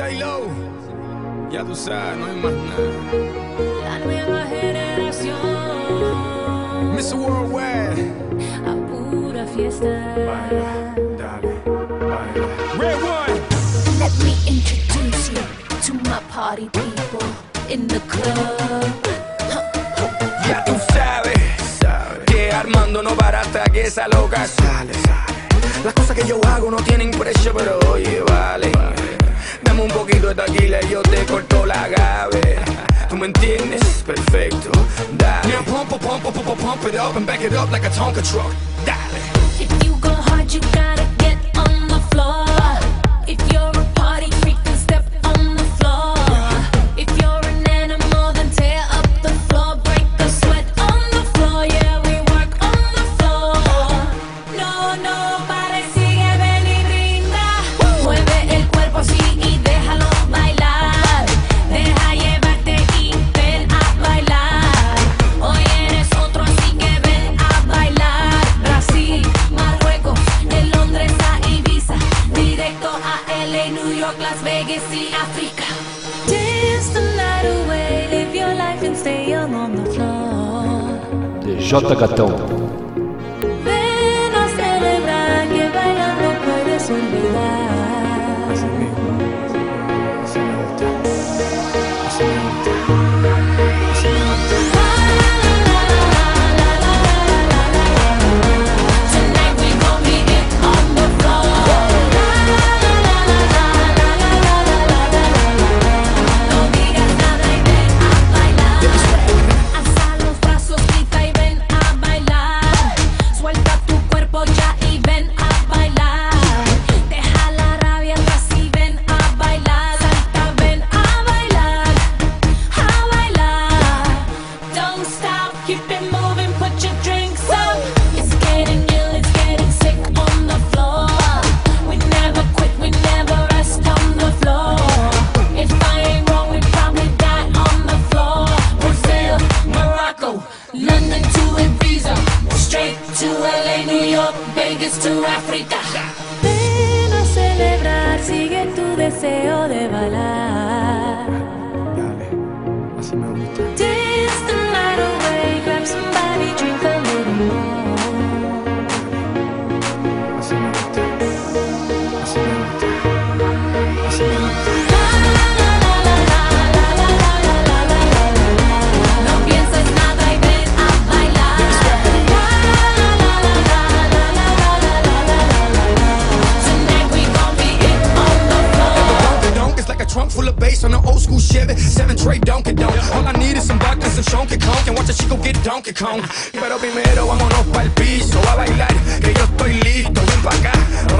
J-Lo. Ya tú sabes, no hay más nada. La nueva generación. Mr. Worldwide. A pura fiesta. dale, baila. Red One. Let me introduce you to my party people in the club. Ya tú sabes, sabes que Armando no para hasta que esa loca sale, sale. Las cosas que yo hago no tienen precio, pero poquito de tequila y yo te corto la gave. ¿Tú me entiendes? Perfecto, dale. Now pump, pump, pump, pump, pump it up and back it up like a Tonka truck. Dale. If you go hard, you gotta York, Las Vegas y África. Dance the night away, live your life and stay young on the floor. de J Gatão. New York, Vegas to Africa. Ven a celebrar, sigue tu deseo de bailar. Dale. Así me gusta. School Chevy. Seven tray Donkey Donk. All I need is some vodka and some Chonky Conk. And watch a chico get Donkey Kong. Pero primero vámonos pa'l piso a bailar. Que yo estoy listo. Ven pa' acá,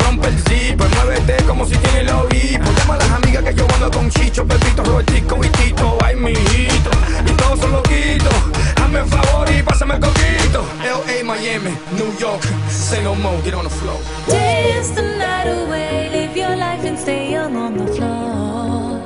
rompe el zip. Muévete como si tiene el oído. Llama a las amigas que yo ando con Chicho, Pepito, Robertico y Tito. Ay, mijito. Y todos son loquitos. Hazme el favor y pásame el coquito. L.A., Miami, New York. Say no more, get on the floor. Dance the night away, live your life and stay young on the floor.